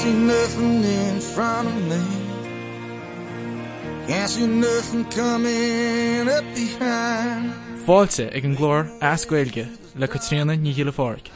see nothing in front of me. Can't see nothing coming up behind. Fáilte ag an glór ascuilge le Caítríona Nic Ghiollaphadraig.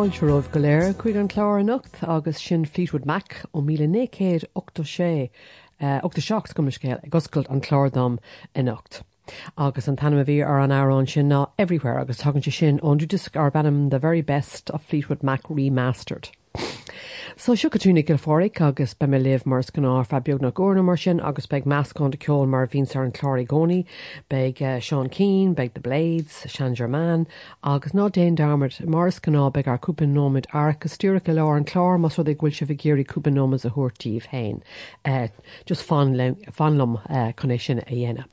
Fáilte roh go léir chuig an chlár anocht agus sin Fleetwood Mac ó míle nécéad 8 sé 8 eh, seach go scéil goscailt an chládam inocht. agus an tanna bhí ar an árán sin ná everywhere agus tugann si sin ón dú ar bannam the very best of Fleetwood Mac remastered. So siú túnig go fóric agus be me leh mar gan á fe beag na gcóna mar sin agus beag meascán de ceol mar vín ar an chláí gcóí, beag uh, Sean Keen, beag the Blades, Sean German, agus ná déon darmad mars ganná beag ar cúpan nóid agus stúra go le an chlár mas ru ghfuil se bh géirí cúpan nómas a thuirtíomh hain. Uh, just fanlum uh, conné sin a dhéine.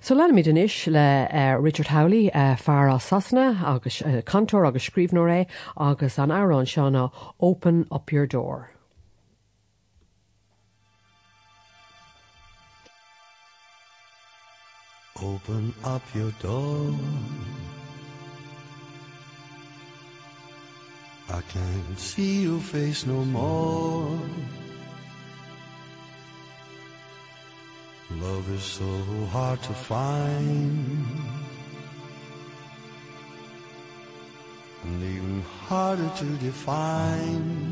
So míid inis le uh, Richard Hawley uh, fear a sasna agus uh, cantor agus scríbnó ré agus an árán seánna Open up your door. Open up your door. I can't see your face no more. Love is so hard to find. And even harder to define.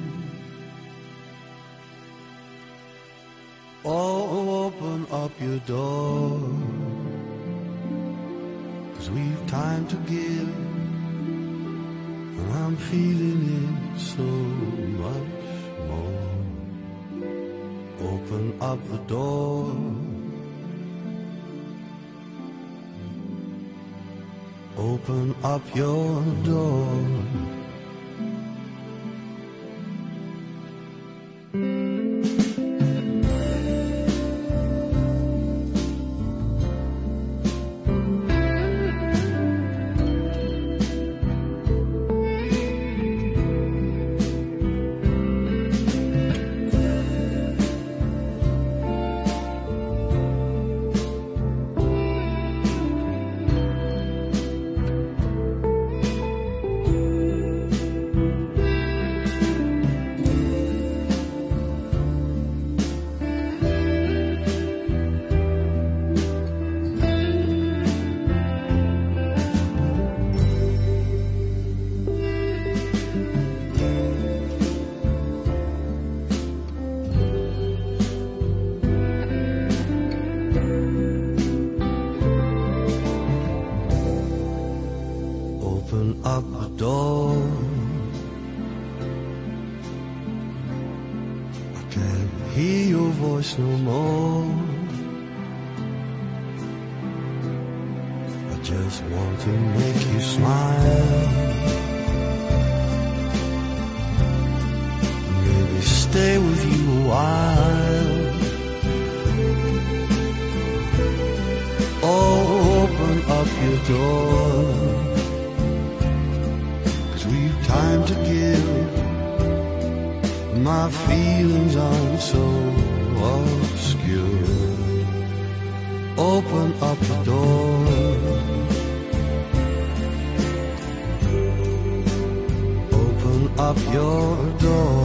Oh, open up your door. Cause we've time to give. And I'm feeling it so much more. Open up the door. Open up your door. Up your door.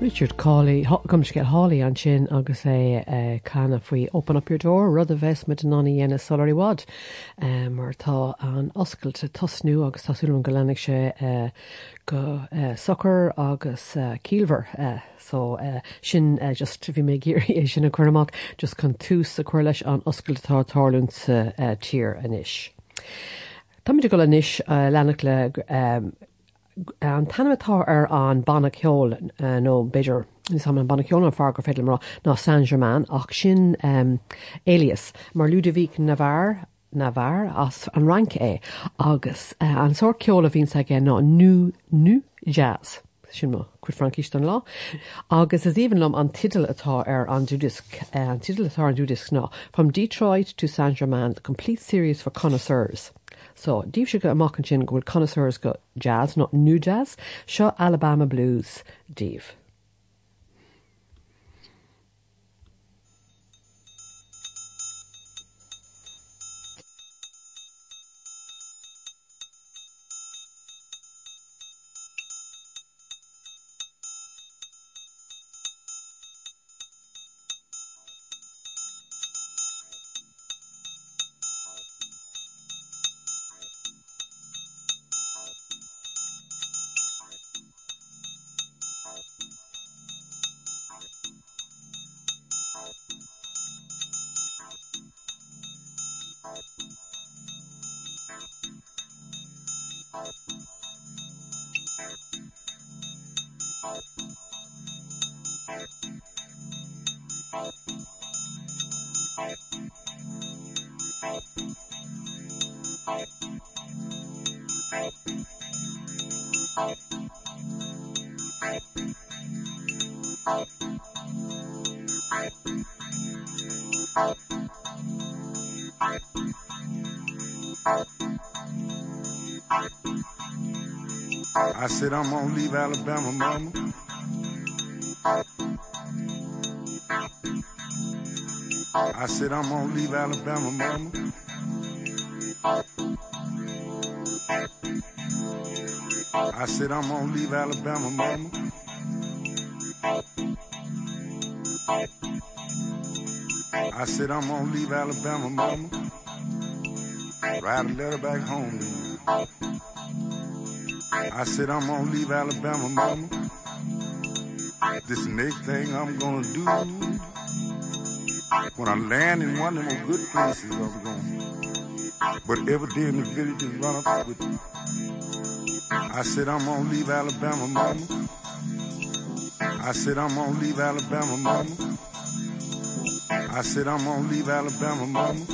Richard Cawley gom get Hawley an sin agus é canna faoi open up your door rud a bheits an naí dhéana solarí wad um, mar tá an oscailte tosnú agus tasúm go lenig sé uh, go uh, soccer agus uh, Kielver uh, so sin just bhí mé géirí é sin a chuach just chun túús a chuir leis an oscailtá tálún sa uh, tír inis. Tá go leis uh, lenach le um, an tanimetá ar an banna ceol uh, nó beidir is am an banna ceol an far go féile ná St Germain ach sin um, Elias mar Ludovic Navarre Navarre as an rank é agus uh, an sór ceola vín sa gé ná nu nu jazz. sin chud Frankist lá. Agus is even lom an titel atá ar an dúdisc uh, an titel atá an dúdisc ná from Detroit to St Germain, the complete series for connoisseurs. So díobh se go amachchan sin gohfuil connoisseurs go jazz, not new jazz, seo Alabama Blues díobh. I said I'm gonna leave Alabama, mama. I said I'm gonna leave Alabama, mama. I said I'm gonna leave Alabama, mama. I said I'm gonna leave Alabama, mama. Write a letter back home to you. I said I'm gonna leave Alabama, mama. This next thing I'm gonna do. When I land in one of them good places, I'm gonna. But every day in the village is run up with me. I said I'm gonna leave Alabama, mama. I said I'm gonna leave Alabama, mama. I said I'm gonna leave Alabama, mama.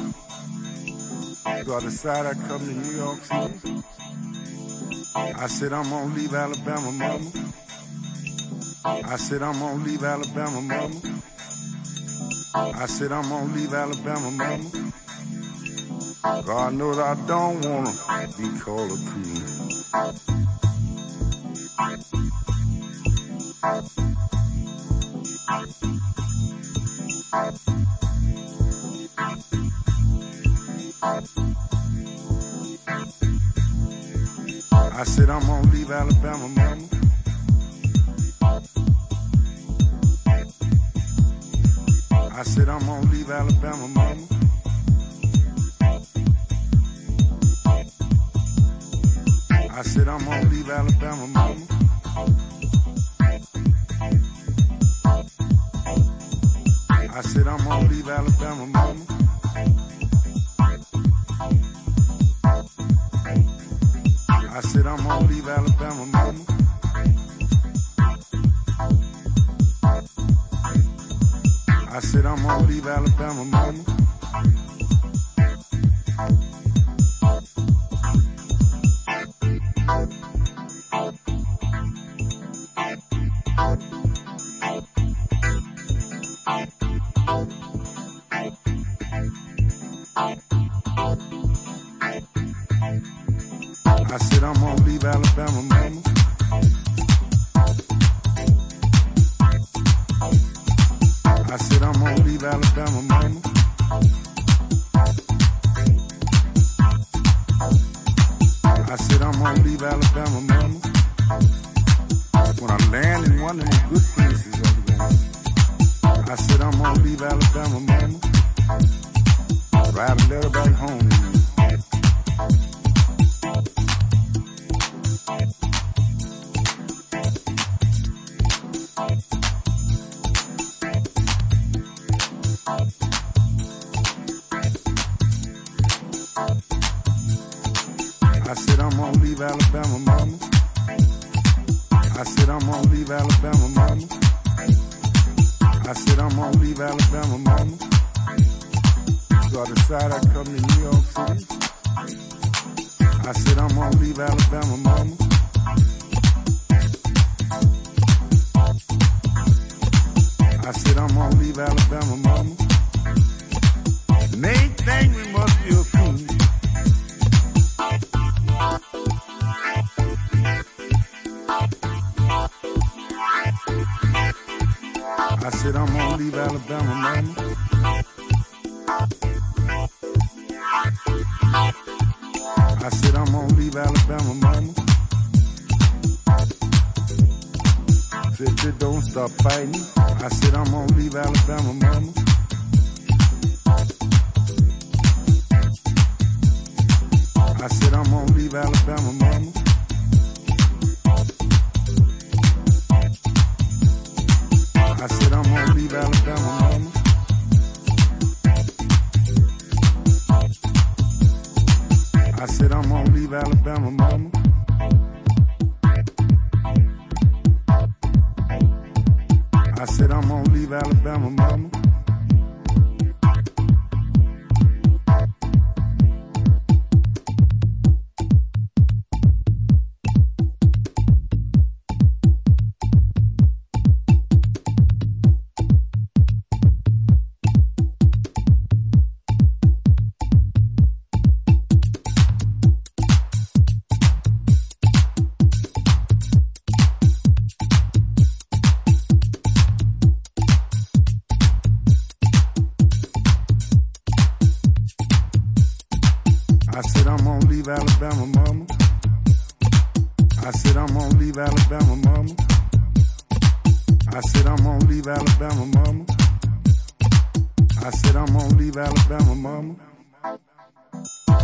So I decide I come to New York City. I said I'm gonna leave Alabama, mama. I said I'm gonna leave Alabama, mama. I said I'm gonna leave Alabama, mama. God knows I don't wanna be called a coon. I said I'm gonna leave Alabama, mama. I said I'm gonna leave Alabama, mama. I said I'm gonna leave Alabama, mama. I said I'm gonna leave Alabama, mama. I said I'm gonna leave Alabama, mama. I said I'm gonna leave Alabama, mama.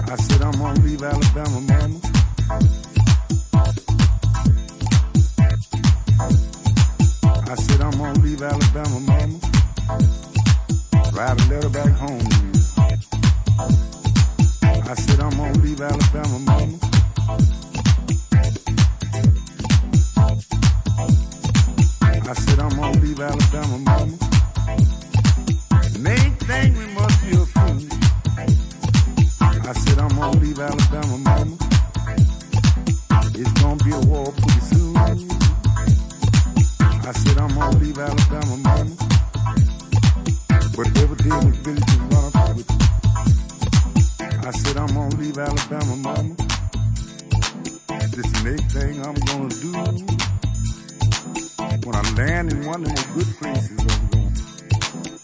I said I'm gonna leave Alabama, mama. I said I'm gonna leave Alabama, mama. Write a letter back home. I said I'm gonna leave Alabama, mama. I said I'm gonna leave Alabama, mama. They think we must be Alabama, mama. It's gonna be a war pretty soon. I said I'm gonna leave Alabama, mama. But every day in the village is run up with I said I'm gonna leave Alabama, mama. This next thing I'm gonna do. When I land in one of them good places, I'm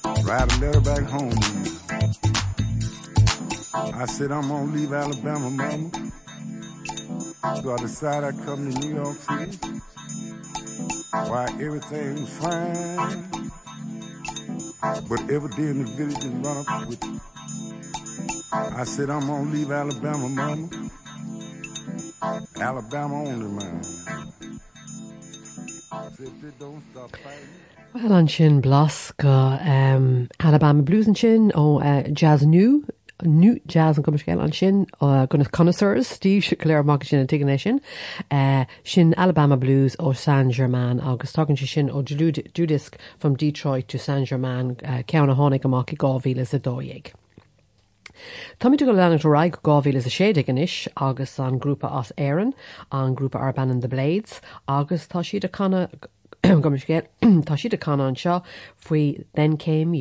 gonna write a letter back home. I said I'm gonna leave Alabama, mama. So I decided I'd come to New York City. Why everything's fine. But every day in the village is run up with I said I'm gonna leave Alabama, mama. Alabama only, man. Well an sin blas go um, Alabama Blues an sin ó uh, jazz nu nu jazz an gomscéil an sin uh, gona connoisseurs Steve se léir mag sin tuganné sin uh, sin Alabama Blues ó St Germain. Agus tugann si sin ó Judisk from Detroit to St Germain uh, cean a tháinig amach i gáhíle a dóig. Táid go lena raig gáhíle a séide gan isis agus an grúpa as éan an grúpa Arban and the Blades. Agus tá siad a canna gomscéil tá siad a canna an seo faoi then came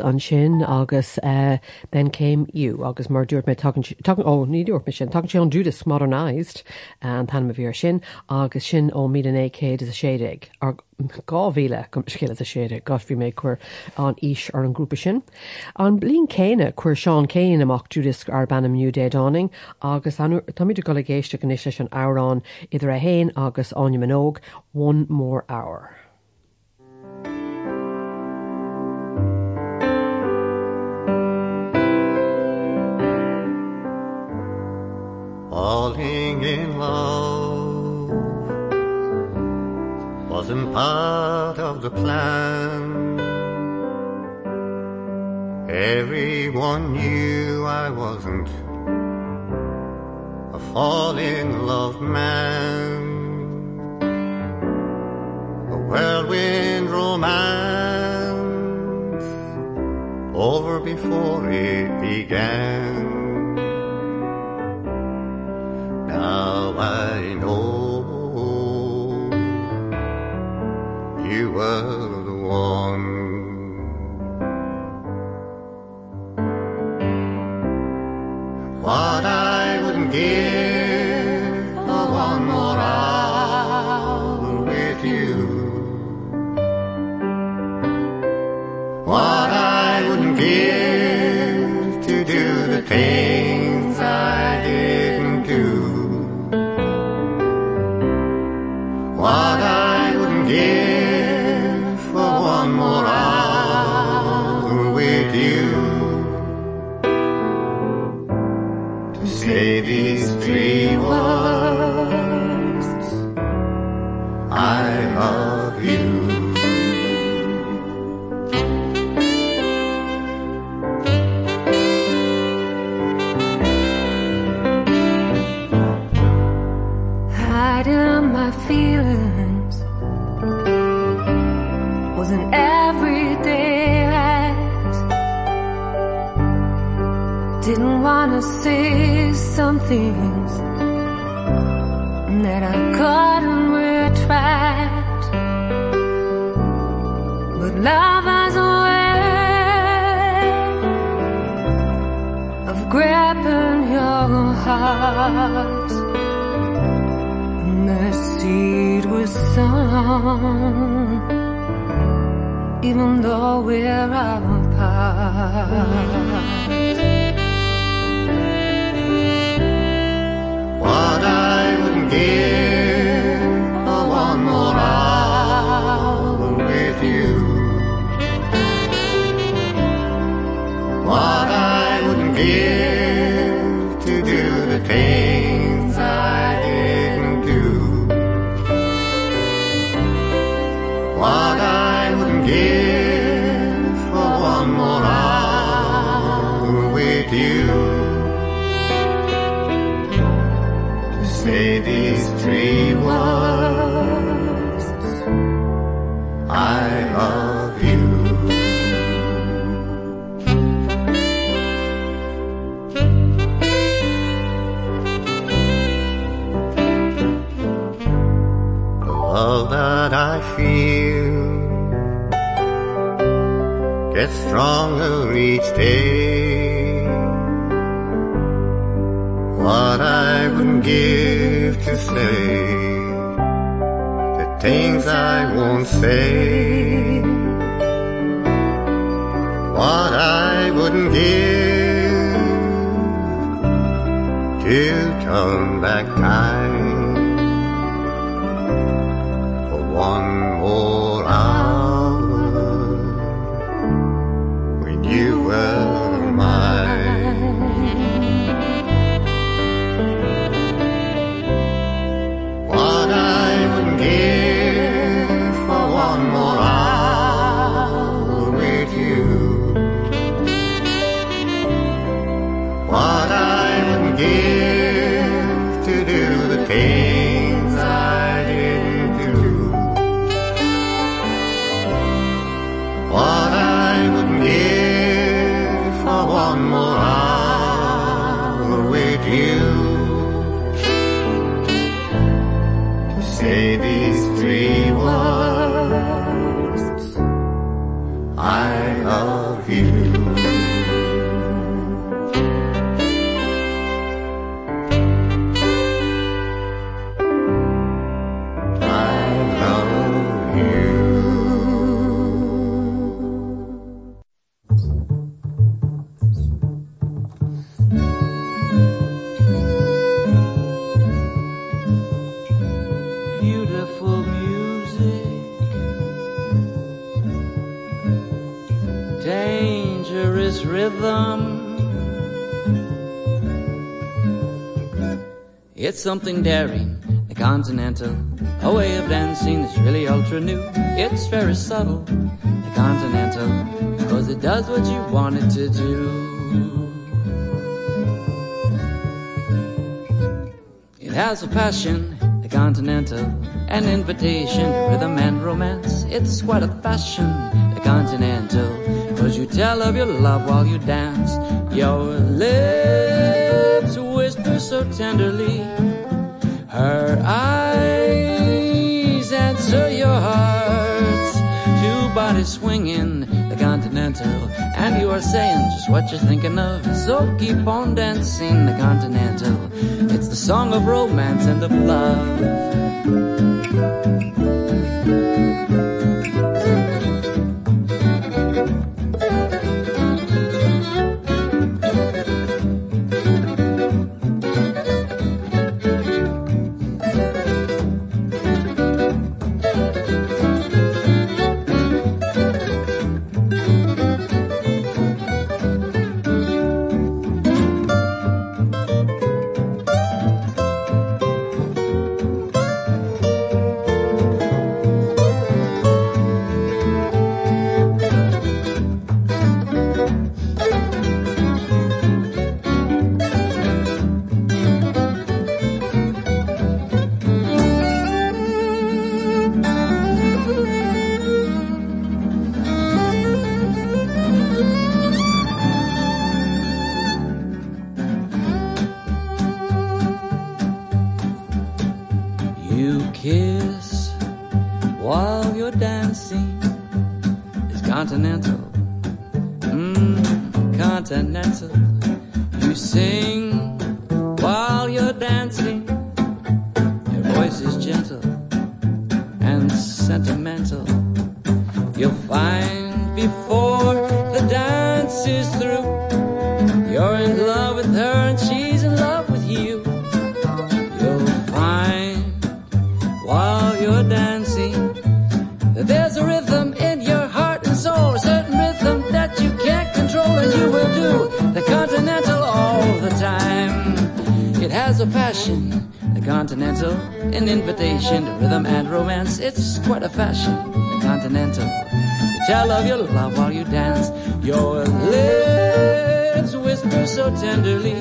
an sin agus uh, then came you agus mar dúirt me ó ní dúirt me sin tugann sé an Judas modernised an tan a bhíar sin agus sin ó mí an écéad is a séideig ar gáhíle gom scéile a séide gas bhí mé chuir an is ar an grúpa sin. An blin céine chuir seán céin amach Judas ar bannam New Day Dawning agus táidir go géiste gan isise an árán idir a héin agus aine manóg one more hour. In love wasn't part of the plan. Everyone knew I wasn't a fall in love man. A whirlwind romance over before it began. Bye. Heart. The seed was sown Even though we're apart What I wouldn't give gets stronger each day. What I wouldn't give to say, the things I won't say. What I wouldn't give to turn back time Something daring, the continental, a way of dancing that's really ultra new. It's very subtle, the continental, cause it does what you want it to do. It has a passion, the continental, an invitation rhythm and romance. It's quite a fashion, the continental, cause you tell of your love while you dance. Your lips whisper so tenderly, her eyes answer your heart. Two bodies swinging, the continental, and you are saying just what you're thinking of. So keep on dancing, the continental. It's the song of romance and of love. The continental, an invitation to rhythm and romance. It's quite a fashion, the continental. You tell of your love while you dance. Your lips whisper so tenderly.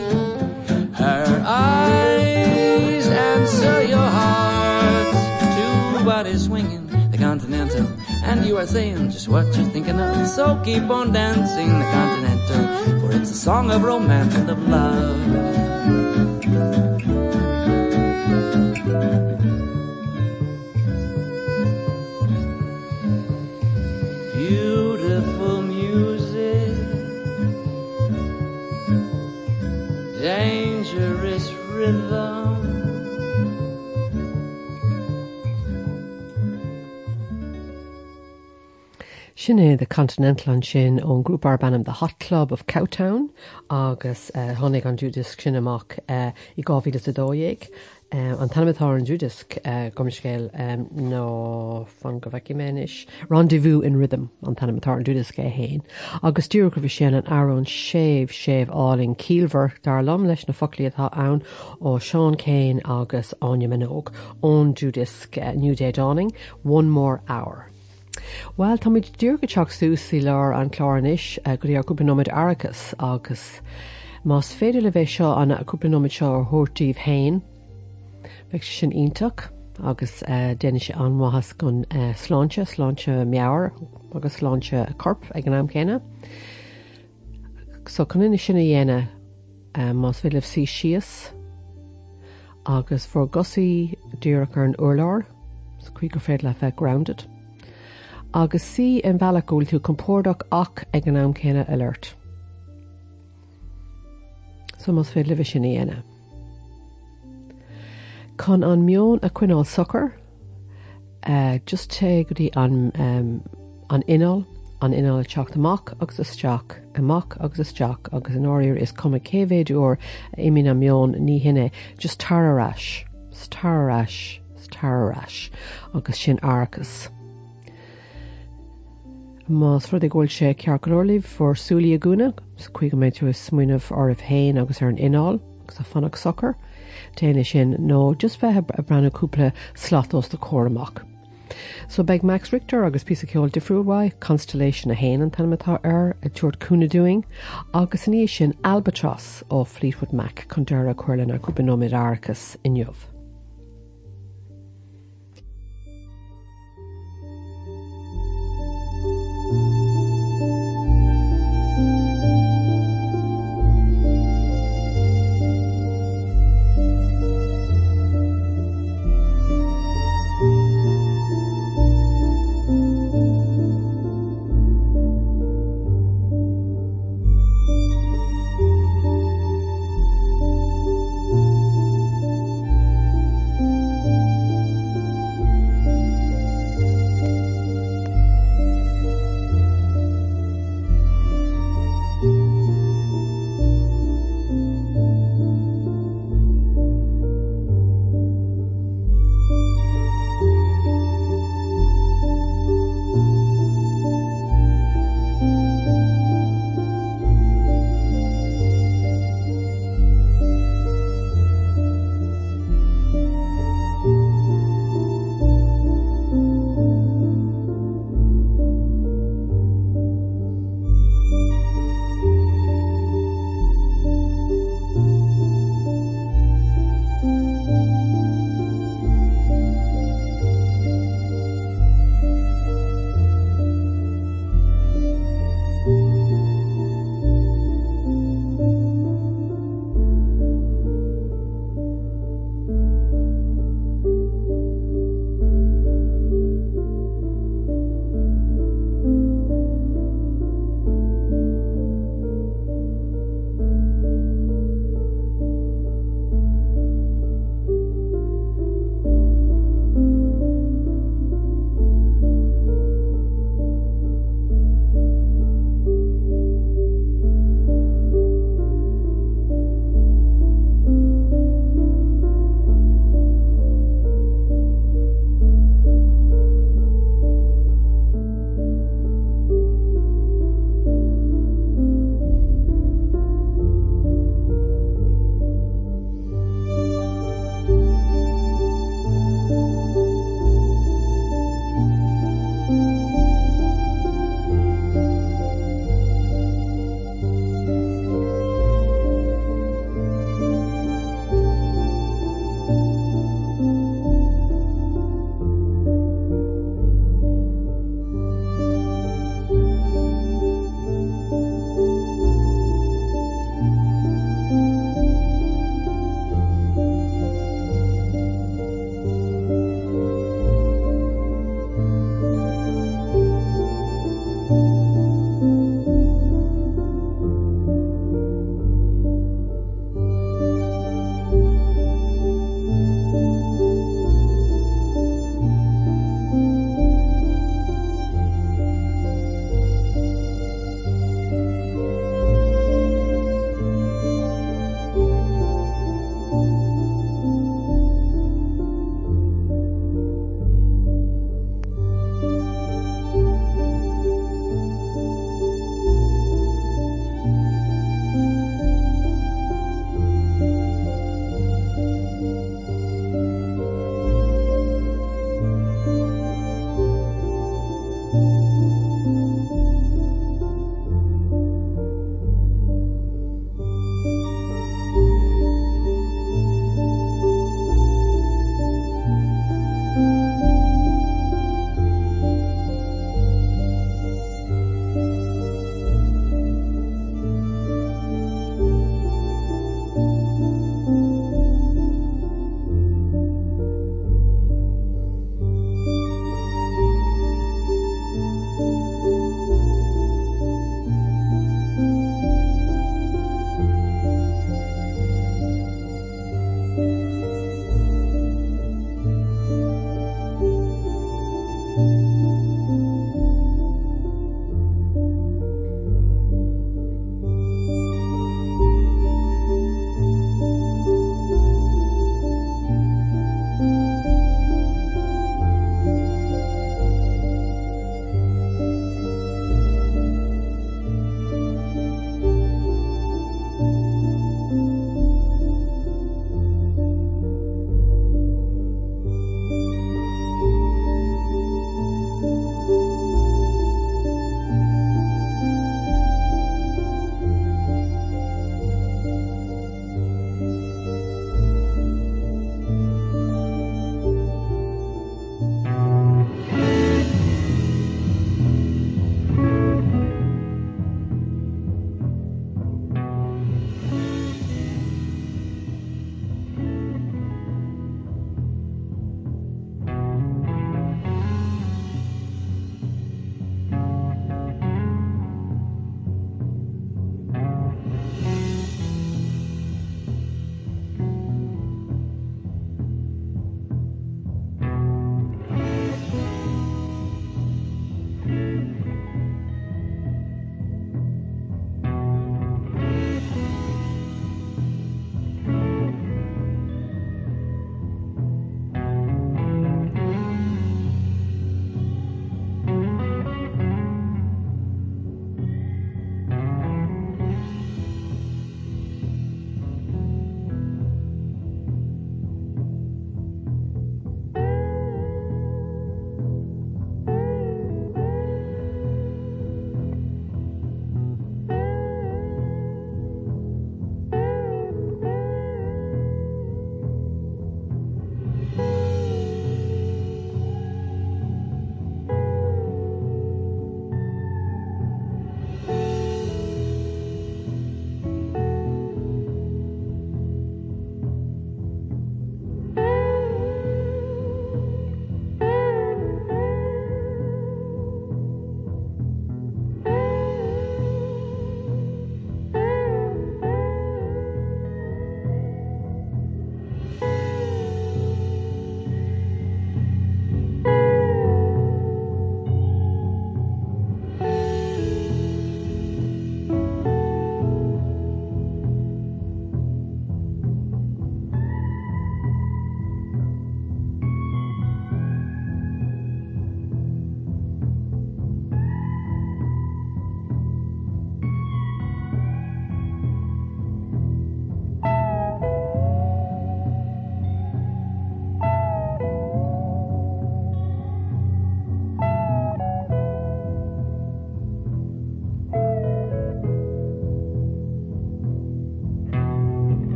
Her eyes answer your heart. Two bodies swinging the continental. And you are saying just what you're thinking of. So keep on dancing the continental. For it's a song of romance and of love. Sinné de Continental an sin ón grúpar bannam the Hot Club of Cowtown agus uh, tháinig an dúdisc sin uh, i gáhí a dóéig. Uh, an tanimetá an dúdisc uh, um, nó fan go bheici méis Rendezvous in rhythm an tanimetá an dúdisc é héin. Agus dúr go bhí sin an arón séh séh áling dar lom leis na folí atá ann ó Seán Keane agus Áine Minogue ón dúdisc uh, New Day Dawning, One More Hour. Well tá id dúrga teach súsí leir an chláranis a go ar cúpanóid arachas agus Más féidir le bheith seo anna a cúpanóid seo ar thuirtíomh hain, Beic sin ionach agus uh, déine sé anmhas gon uh, sláinte sláinte meabhar agus sláinte corp ag an am céine. So chun sinna dhéine uh, más bhilh sí sios agus for gosaí dúach ar an urláir, chuig go féad le bheith grounded. Agus si an bhealachúil tú compórdach ach ag an am céine alert. So mas fé libh sin dhéine. Con an mion a cuiáil sucker, uh, just te go dtí an, um, an inál an inál teach amach agus isteach amach agus isteach agus an áir is cum céhéadúir imí na mion ní hinine just tarráis, starráis, starráis agus sin arcas. Más rud ag ghil sé cearcolóirlih for súlí a gúna, chuig méid tú smuoineh orh héin agus ar an ináil agus a fannach soccer, déine sin nó just bheitthe a brena cúpla slatós de choramach. So beag Max Richter agus pí ceol difriúhhaid Constellation a héan an tanmatá ar a doing, agus in níos sin Albatross ó Fleetwood Mac chun deir a chuirlann ar cúpanóid arcas inniuh.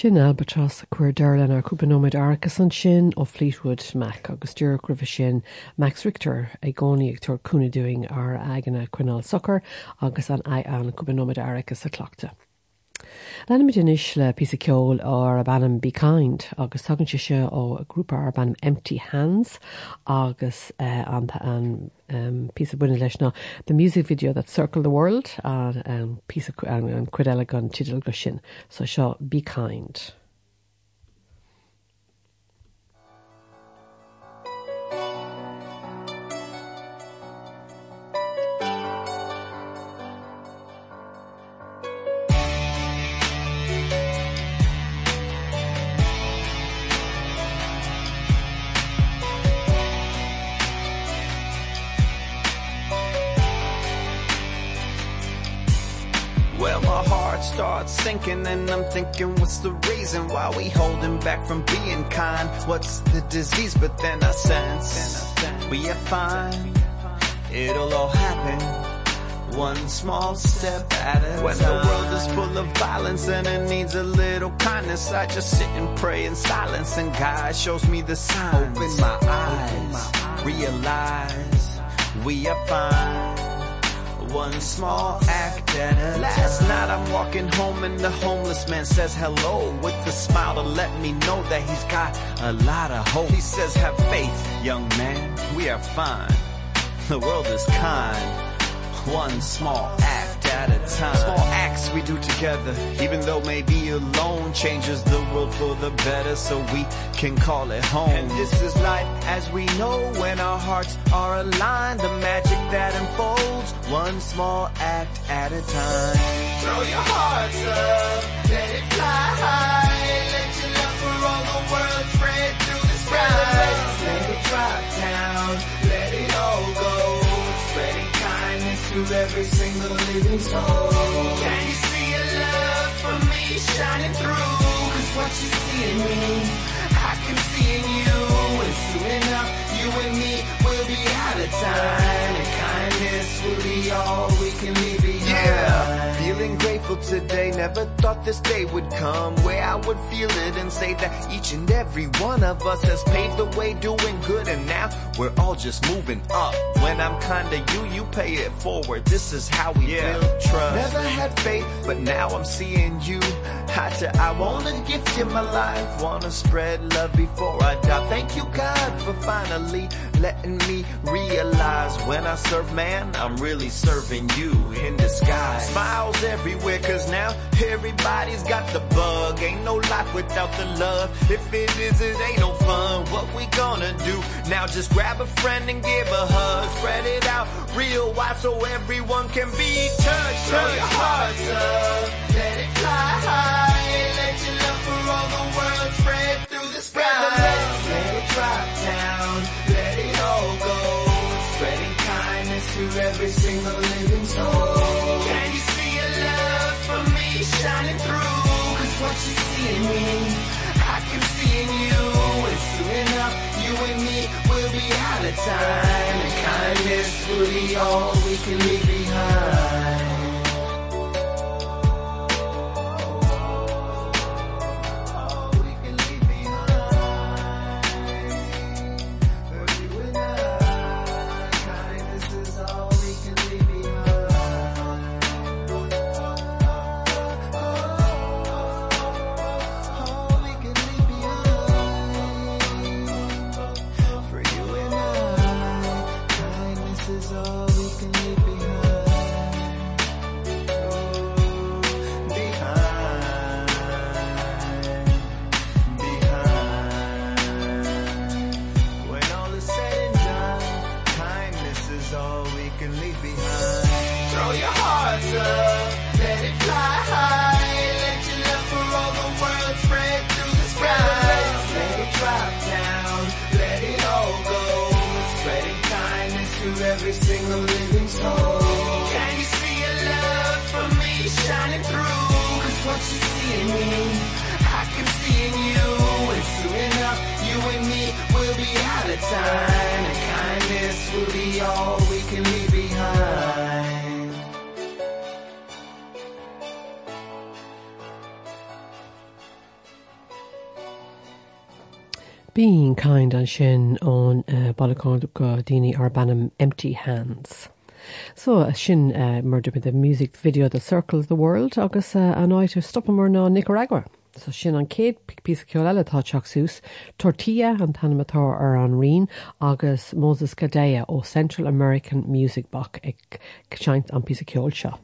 Sin Albatross chuir deirlen ar cúpanóid arachas an sin ó Fleetwood Mac agus dúr gribh sin Max Richter ag gcóíagtar cúnaúing ar aganna cuiál soccer agus an a an cúpanóid arachas a clochta. Lenimid inis le pí ceol á a bannam Be Kind agus tugann si se ó grúpa ar bannam Empty Hands agus uh, an, an um, pí buine leis ná the music video that circle the world an um, pí an, an cuiile gan tidal go sin so seo Be sinking and I'm thinking what's the reason why we holding back from being kind? What's the disease? But then I sense we are fine. It'll all happen one small step at it when the world is full of violence and it needs a little kindness I just sit and pray in silence and God shows me the sign open my eyes. Realize we are fine one small act at last night I'm walking home and the homeless man says hello with the smile to let me know that he's got a lot of hope. He says have faith young man we are fine. The world is kind. One small act at a time. Small acts we do together even though maybe alone changes the world for the better so we can call it home. And this is life as we know when our hearts are aligned the magic that unfolds one small act at a time. Throw your hearts up let it fly high let your love for all the world spread through the sky. Let it drop through every single living soul. Can you see a love for me shining through? Cause what you see in me I can see in you. And soon enough you and me will be out of time. And kindness will be all we can leave behind yeah never thought this day would come where I would feel it and say that each and every one of us has paved the way doing good and now we're all just moving up. When I'm kinda you you pay it forward. This is how we yeah. build trust. Never had faith but now I'm seeing you. Had to I wanna gift you my life. Wanna spread love before I die. Thank you God for finally letting me realize when I serve man I'm really serving you in disguise. Smiles everywhere cause now everybody's got the bug. Ain't no life without the love. If it is it ain't no fun. What we gonna do? Now just grab a friend and give a hug. Spread it out real wide so everyone can be touched. Throw your hearts up let it fly high let your love for all the world spread through the sky. let it drop down. Let it all go spreading through every single living soul. Can you see a love for me shining through? Cause what you see in me I can see in you. And soon enough you and me will be out of time. And kindness will be all we can leave behind time and kindness will be all we can leave behind Being kind an sin ón uh, balaán go ar empty hands. So a sin uh, murder with the music video The Circle of the World agus uh, an áitir stoppamór ná Nicaragua. So sin an céad pí ceile táteach sús, tortilla an tanimetá ar an rion agus Moses Gadea ó Central American Music Box ag seint an pí ceol seo.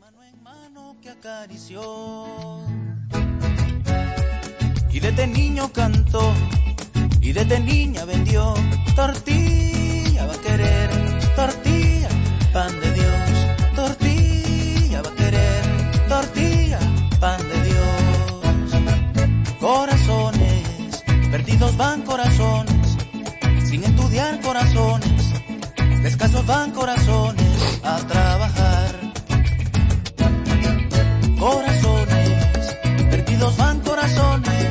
Y desde niño cantó y desde niña vendió. Tortilla va a querer tortilla pan de Dios perdidos van corazones sin estudiar corazones. Descalzos van corazones a trabajar. Corazones perdidos van corazones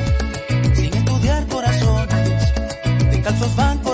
sin estudiar corazones. Descalzos van corazones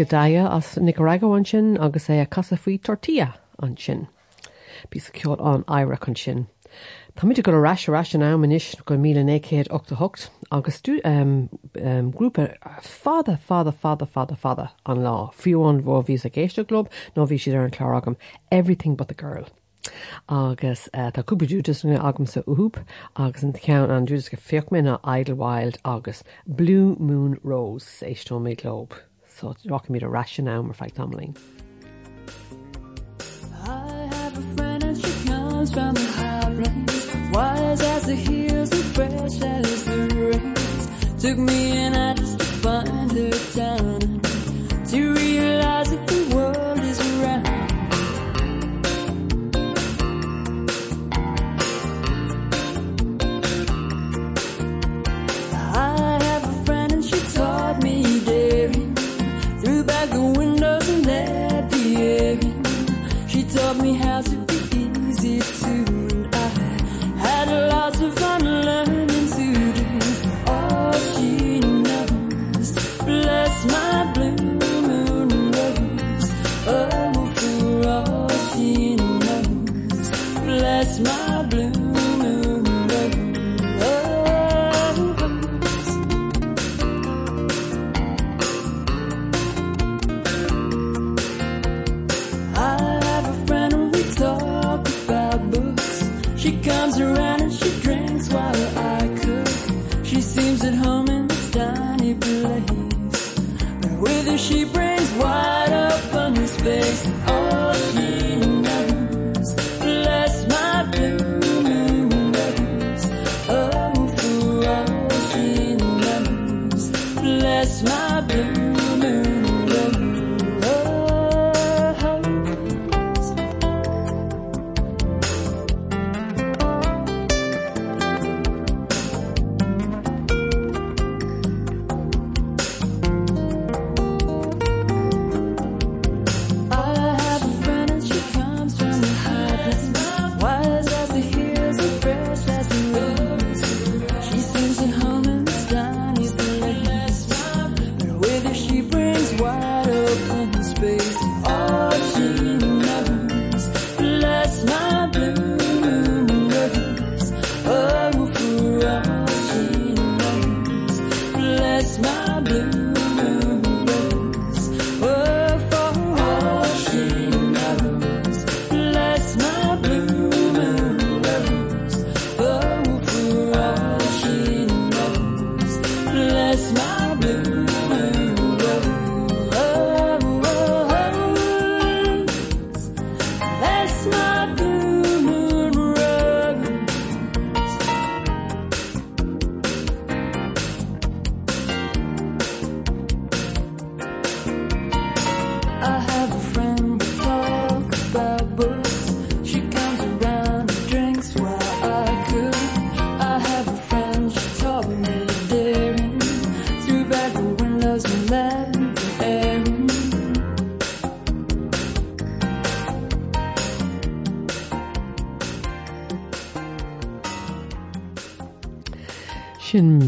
Moses godaia as Nicaragua an sin agus é a casa faoi tortilla an sin. Bhí sa ceol an aire an sin. Tá muidir go ras ras an ammanis go mí 1988 agus tú um, um, grúpa fada fada fada fada fada an lá fiúan bh ví a géiste glob nó bhí siad ar an chlár agam everything but the girl. agus uh, tá cúpaútas na agam sa uúp agus an cean an dúdas go fiochmin na Idlewild agus Blue Moon Rose é tó méid lob. So rock mí a. I and from the highlands Wise as the and fresh as the rains Took me an hours to find her town To realize that the world taught me how to she brings wide open space knows. Bless my blue oh all she knows? Bless my oh, blue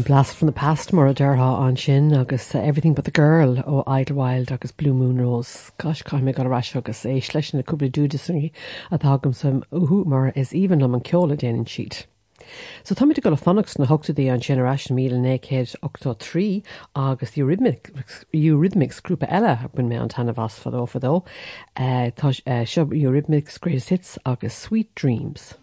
blast from the past mar a deirtha an sin agus uh, everything but the girl ó Idlewild agus Blue Moon Rose Cas caiim go raisi agus é leis na cúpla dúdaí a thgamm sem uhuamar is even am an ceola déanaan siad. So táid go fannachs na hogtaí an Generation 1983 agus Eurythmics grúpa eile bun mé an tanna bhas fadó fadó, Tá Eurythmics Greatest Hits agus Sweet Dreams.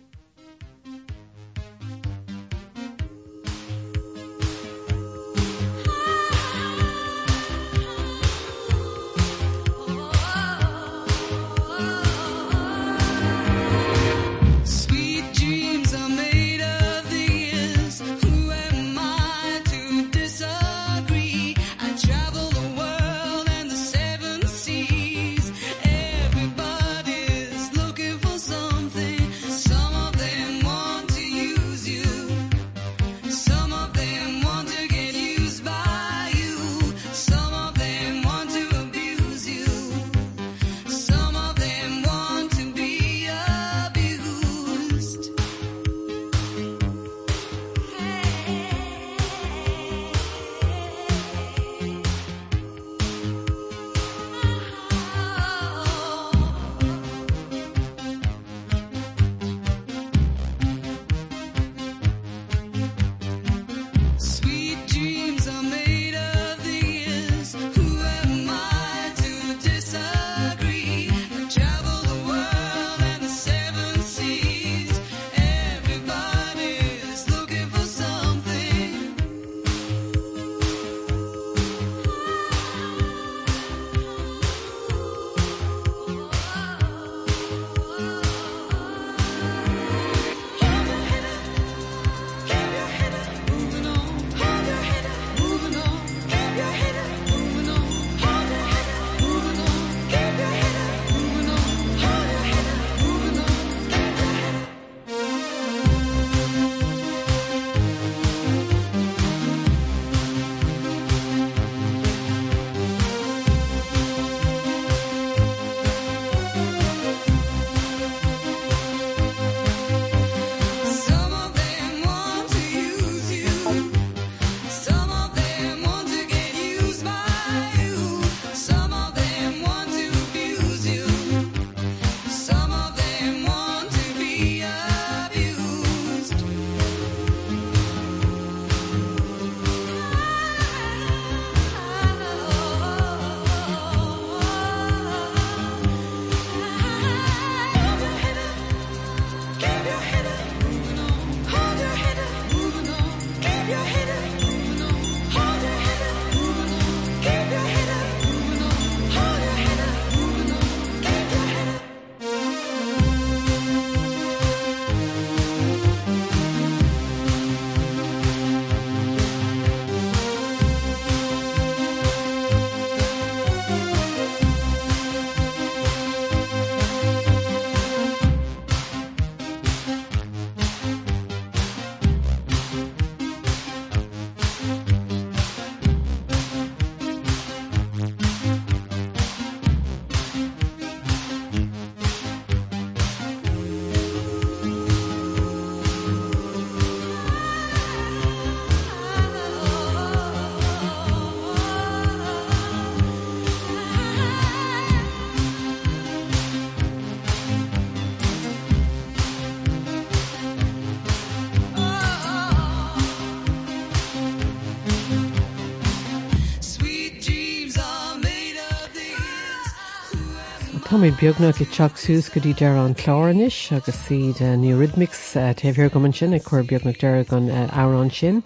Táid beagna go teach sús go dtí dear an chláranis agus siad uh, ní rhythmics uh, taobhhir goman sin ag chuir beagnach deir an uh, árán sin.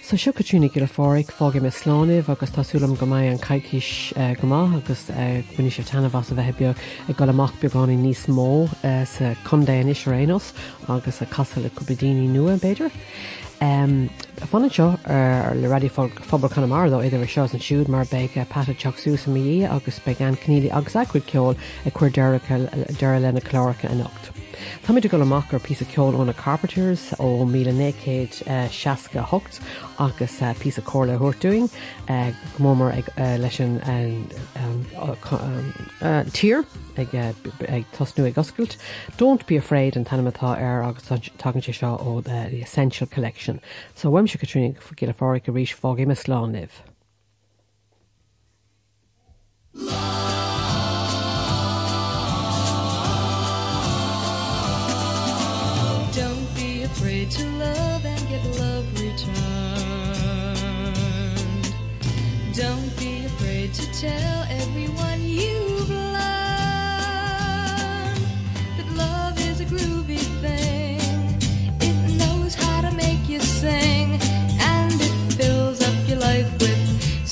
So seo go túnig le fáric fágé me sláineh agus tásúlam go maiid an caiiciis uh, gomá agus buine sé tanhas a bheit beag ag go amach beagání níos mó uh, sa condéis rénos agus a casa le cubedíní nua beidir. Fan seo ar le radí fphobal chunamar dó idir seo an siúd mar be pat teachsú sa mí agus be an cníí agus acuid ceol a chuir deire lena chláracha in nocht. Táid go amach ar pí ceol óna Carpenters ó mí 16 hocht agus pí cóla thuirtúing mómar ag uh, leis an um, uh, um, uh tír ag uh, ag tosnú ag oscailt. Don't be afraid an tanimetá ar agus tagan sé seo ó uh, the Essential Collection. So bhaim se go a fáric a ríis fágé me slániv. Don't be afraid to love and get love returned. Don't be afraid to tell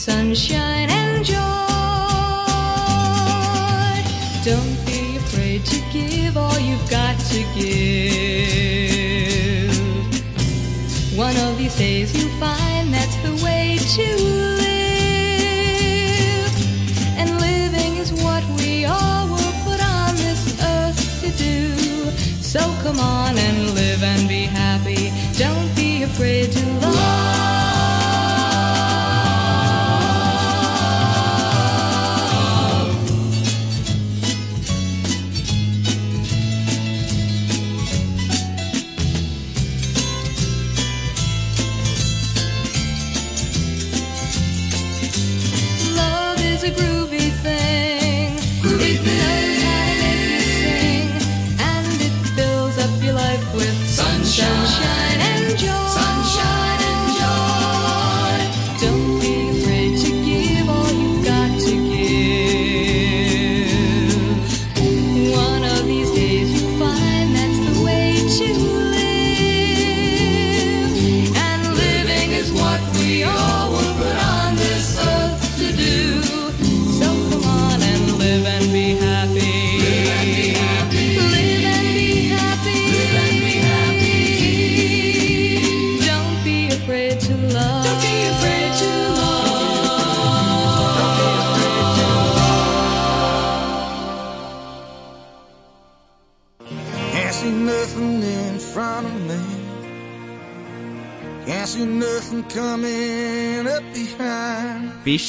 sunshine and joy. Don't be afraid to give all you've got to give. One of these days you'll find that's the way to live. And living is what we all were put on this earth to do. So come on and live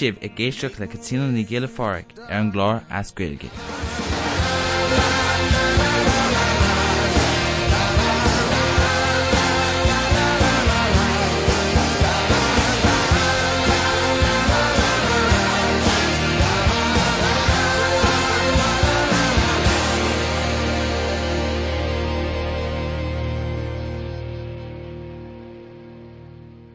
sibh i ggéisteach le catína ní ggéile fáric ar an glár ascuilge.